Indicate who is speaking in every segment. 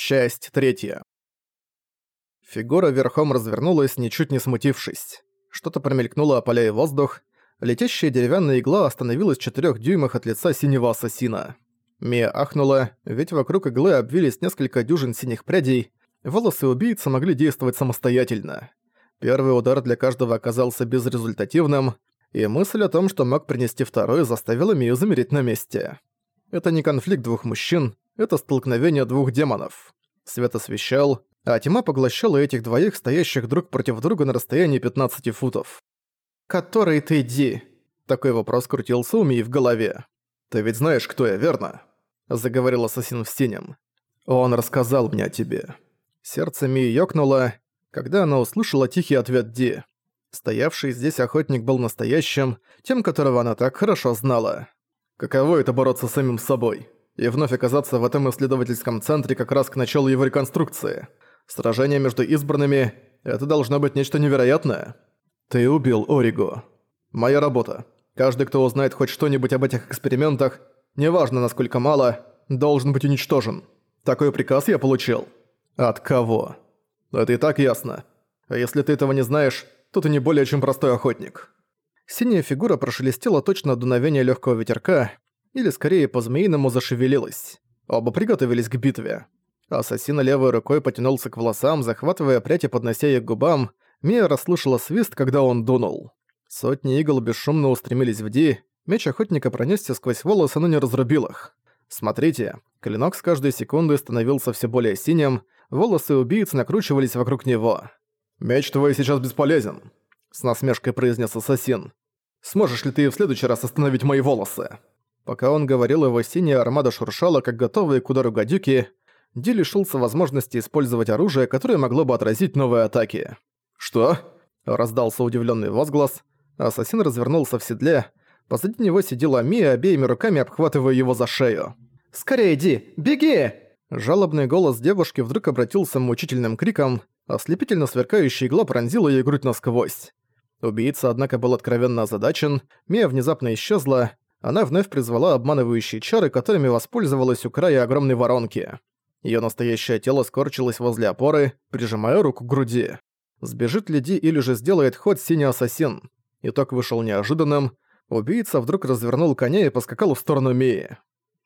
Speaker 1: Часть третья. Фигура верхом развернулась, ничуть не смутившись. Что-то промелькнуло, опаляя воздух. Летящая деревянная игла остановилась в четырёх дюймах от лица синего ассасина. Мия ахнула, ведь вокруг иглы обвились несколько дюжин синих прядей, волосы убийцы могли действовать самостоятельно. Первый удар для каждого оказался безрезультативным, и мысль о том, что мог принести второй, заставила Мию замереть на месте. Это не конфликт двух мужчин, это столкновение двух демонов. Свет освещал, а тьма поглощала этих двоих, стоящих друг против друга на расстоянии 15 футов. «Который ты, Ди?» Такой вопрос крутился у Мии в голове. «Ты ведь знаешь, кто я, верно?» Заговорил ассасин в синем. «Он рассказал мне о тебе». Сердце Мии ёкнуло, когда она услышала тихий ответ Ди. Стоявший здесь охотник был настоящим, тем, которого она так хорошо знала. Каково это бороться с самим собой? И вновь оказаться в этом исследовательском центре как раз к началу его реконструкции. Сражение между избранными – это должно быть нечто невероятное. Ты убил Ориго. Моя работа. Каждый, кто узнает хоть что-нибудь об этих экспериментах, неважно насколько мало, должен быть уничтожен. Такой приказ я получил. От кого? Это и так ясно. А если ты этого не знаешь, то ты не более чем простой охотник. Синяя фигура прошелестела точно от дуновения легкого ветерка, или скорее по-змеиному зашевелилась. Оба приготовились к битве. Ассасин левой рукой потянулся к волосам, захватывая прядь и поднося их к губам. Мия расслышала свист, когда он дунул. Сотни игл бесшумно устремились в Ди, меч охотника пронесся сквозь волосы, но не разрубил их. Смотрите, клинок с каждой секундой становился все более синим, волосы убийцы накручивались вокруг него. «Меч твой сейчас бесполезен», — с насмешкой произнес ассасин. «Сможешь ли ты в следующий раз остановить мои волосы?» Пока он говорил, его синяя армада шуршала, как готовые к удару гадюки. Ди лишился возможности использовать оружие, которое могло бы отразить новые атаки. «Что?» – раздался удивленный возглас. Ассасин развернулся в седле. Позади него сидела Мия, обеими руками обхватывая его за шею. «Скорее, Ди! Беги!» Жалобный голос девушки вдруг обратился мучительным криком, ослепительно сверкающая игла пронзила ей грудь насквозь. Убийца, однако, был откровенно озадачен, Мия внезапно исчезла, она вновь призвала обманывающие чары, которыми воспользовалась у края огромной воронки. Её настоящее тело скорчилось возле опоры, прижимая руку к груди. Сбежит ли Ди или же сделает ход синий ассасин? Итог вышел неожиданным. Убийца вдруг развернул коня и поскакал в сторону Мии.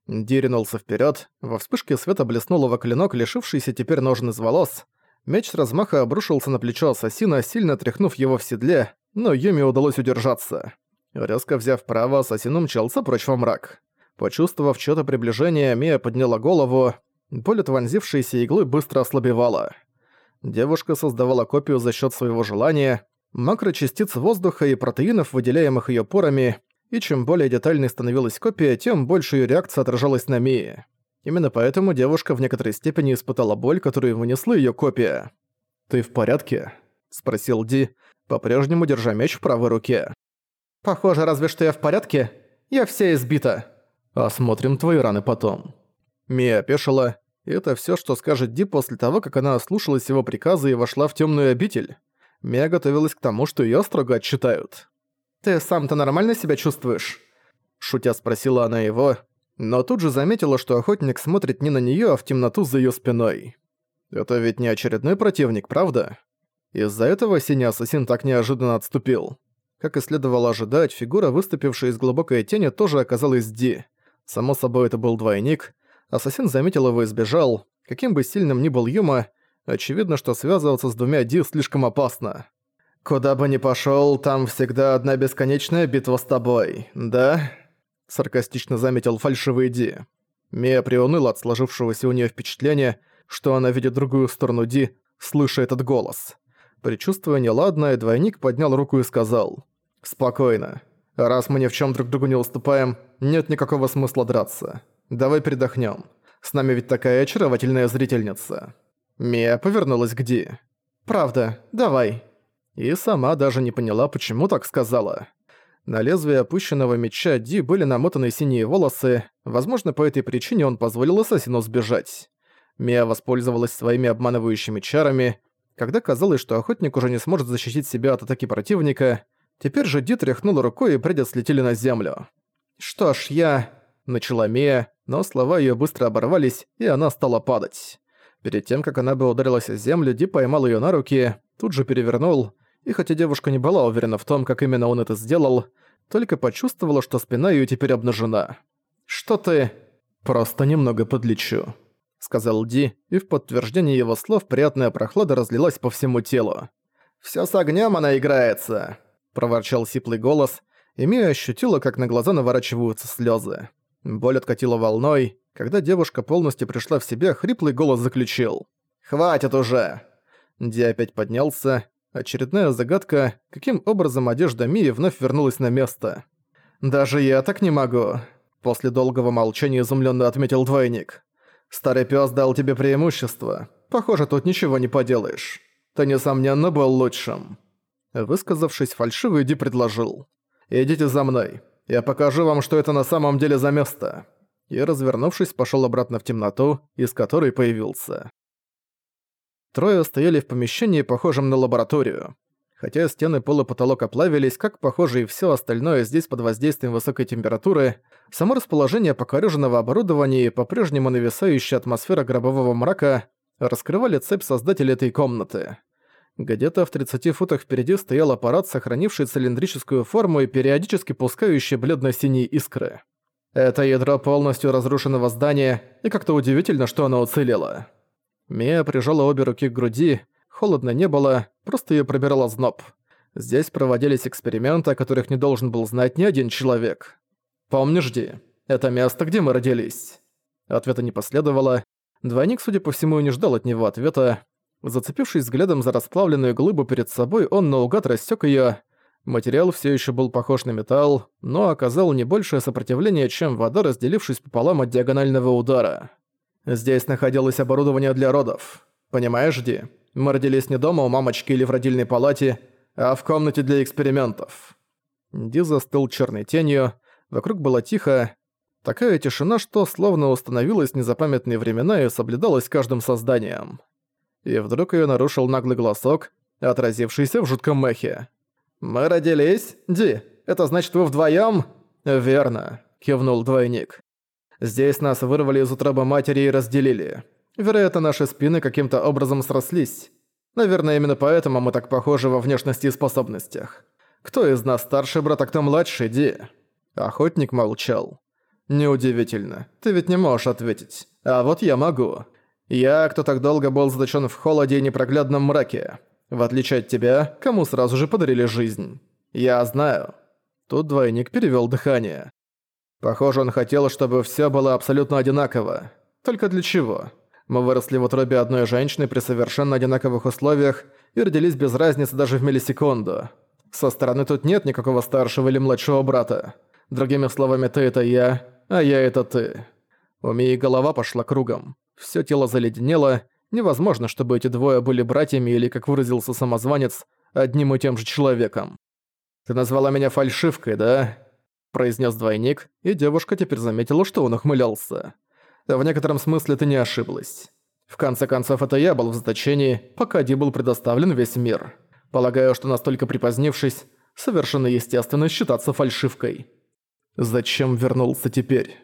Speaker 1: Ди ринулся вперед. Во вспышке света блеснул его клинок, лишившийся теперь ножен из волос. Меч с размаха обрушился на плечо ассасина, сильно тряхнув его в седле, но Юми удалось удержаться. Резко взяв право, ассасин умчался прочь во мрак. Почувствовав чьё-то приближение, Мия подняла голову. Боль от вонзившейся иглы быстро ослабевала. Девушка создавала копию за счёт своего желания, макрочастиц воздуха и протеинов, выделяемых её порами, и чем более детальной становилась копия, тем больше её реакция отражалась на Мии. Именно поэтому девушка в некоторой степени испытала боль, которую вынесла её копия. «Ты в порядке?» – спросил Ди, по-прежнему держа меч в правой руке. Похоже, разве что я в порядке. Я вся избита. Осмотрим твои раны потом. Мия опешила. Это все, что скажет Ди после того, как она ослушалась его приказа и вошла в темную обитель. Мия готовилась к тому, что ее строго отчитают. «Ты сам-то нормально себя чувствуешь?» Шутя спросила она его, но тут же заметила, что охотник смотрит не на нее, а в темноту за ее спиной. Это ведь не очередной противник, правда? Из-за этого синий ассасин так неожиданно отступил. Как и следовало ожидать, фигура, выступившая из глубокой тени, тоже оказалась Ди. Само собой, это был двойник. Ассасин заметил его и сбежал. Каким бы сильным ни был Юма, очевидно, что связываться с двумя Ди слишком опасно. «Куда бы ни пошёл, там всегда одна бесконечная битва с тобой, да?» Саркастично заметил фальшивый Ди. Мия приуныла от сложившегося у неё впечатления, что она видит другую сторону Ди, слыша этот голос. Причувствуя неладное, двойник поднял руку и сказал «Спокойно. Раз мы ни в чем друг другу не уступаем, нет никакого смысла драться. Давай передохнем. С нами ведь такая очаровательная зрительница». Мия повернулась к Ди. «Правда, давай». И сама даже не поняла, почему так сказала. На лезвие опущенного меча Ди были намотаны синие волосы, возможно, по этой причине он позволил ассасину сбежать. Мия воспользовалась своими обманывающими чарами. Когда казалось, что охотник уже не сможет защитить себя от атаки противника, Теперь же Ди тряхнула рукой и прядя слетели на землю. «Что ж, я...» – начала Мия, но слова её быстро оборвались, и она стала падать. Перед тем, как она бы ударилась о землю, Ди поймал её на руки, тут же перевернул, и хотя девушка не была уверена в том, как именно он это сделал, только почувствовала, что спина её теперь обнажена. «Что ты...» «Просто немного подлечу», — сказал Ди, и в подтверждение его слов приятная прохлада разлилась по всему телу. «Всё с огнём она играется», — проворчал сиплый голос, и Мия ощутила, как на глаза наворачиваются слёзы. Боль откатила волной. Когда девушка полностью пришла в себя, хриплый голос заключил. «Хватит уже!» Ди опять поднялся. Очередная загадка, каким образом одежда Мии вновь вернулась на место. «Даже я так не могу», — после долгого молчания изумленно отметил двойник. «Старый пес дал тебе преимущество. Похоже, тут ничего не поделаешь. Ты, несомненно, был лучшим». Высказавшись, фальшивый Ди предложил. «Идите за мной. Я покажу вам, что это на самом деле за место». И, развернувшись, пошёл обратно в темноту, из которой появился. Трое стояли в помещении, похожем на лабораторию. Хотя стены пола потолок оплавились, как, похоже, и всё остальное здесь под воздействием высокой температуры, само расположение покорёженного оборудования и по-прежнему нависающая атмосфера гробового мрака раскрывали цепь создателя этой комнаты. Где-то в 30 футах впереди стоял аппарат, сохранивший цилиндрическую форму и периодически пускающий бледно-синие искры. Это ядро полностью разрушенного здания, и как-то удивительно, что оно уцелело. Мия прижала обе руки к груди, холодно не было, просто её пробирала зноб. Здесь проводились эксперименты, о которых не должен был знать ни один человек. «Помнишь, Ди, это место, где мы родились?» Ответа не последовало. Двойник, судя по всему, и не ждал от него ответа. Зацепившись взглядом за расплавленную глыбу перед собой, он наугад рассек её. Материал все еще был похож на металл, но оказал не большее сопротивление, чем вода, разделившись пополам от диагонального удара. Здесь находилось оборудование для родов. Понимаешь, Ди? Мы родились не дома у мамочки или в родильной палате, а в комнате для экспериментов. Ди застыл черной тенью, вокруг было тихо, такая тишина, что словно установилась незапамятные времена и соблюдалась каждым созданием и вдруг её нарушил наглый голосок, отразившийся в жутком мехе. «Мы родились? Ди, это значит вы вдвоём?» «Верно», — кивнул двойник. «Здесь нас вырвали из утробы матери и разделили. Вероятно, наши спины каким-то образом срослись. Наверное, именно поэтому мы так похожи во внешности и способностях. Кто из нас старший брат, а кто младший, Ди?» Охотник молчал. «Неудивительно. Ты ведь не можешь ответить. А вот я могу. Я, кто так долго был заточен в холоде и непроглядном мраке. В отличие от тебя, кому сразу же подарили жизнь. Я знаю». Тут двойник перевел дыхание. Похоже, он хотел, чтобы все было абсолютно одинаково. Только для чего? Мы выросли в утробе одной женщины при совершенно одинаковых условиях и родились без разницы даже в миллисекунду. Со стороны тут нет никакого старшего или младшего брата. Другими словами, ты это я, а я это ты. У Мии голова пошла кругом. Всё тело заледенело, невозможно, чтобы эти двое были братьями или, как выразился самозванец, одним и тем же человеком. «Ты назвала меня фальшивкой, да?» произнес двойник, и девушка теперь заметила, что он ухмылялся. «В некотором смысле ты не ошиблась. В конце концов, это я был в заточении, пока Ди был предоставлен весь мир. Полагаю, что настолько припозднившись, совершенно естественно считаться фальшивкой. Зачем вернулся теперь?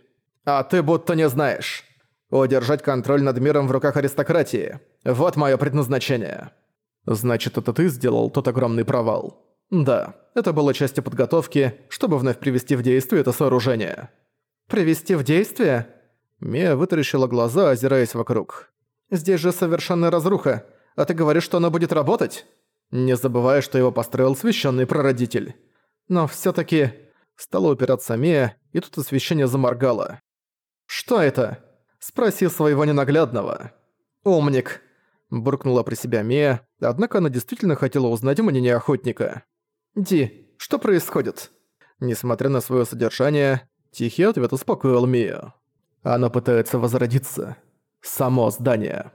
Speaker 1: А ты будто не знаешь. Удержать контроль над миром в руках аристократии. Вот мое предназначение. Значит, это ты сделал тот огромный провал? Да, это было частью подготовки, чтобы вновь привести в действие это сооружение. Привести в действие? Мия вытаращила глаза, озираясь вокруг. Здесь же совершенная разруха, а ты говоришь, что оно будет работать? Не забывай, что его построил священный прародитель. Но все таки Стала упираться Мия, и тут освещение заморгало. «Что это?» Спроси своего ненаглядного. Умник. Буркнула при себя Мия, однако она действительно хотела узнать мнение охотника. «Ди, что происходит?» Несмотря на свое содержание, тихий ответ успокоил Мию. Она пытается возродиться. Само здание.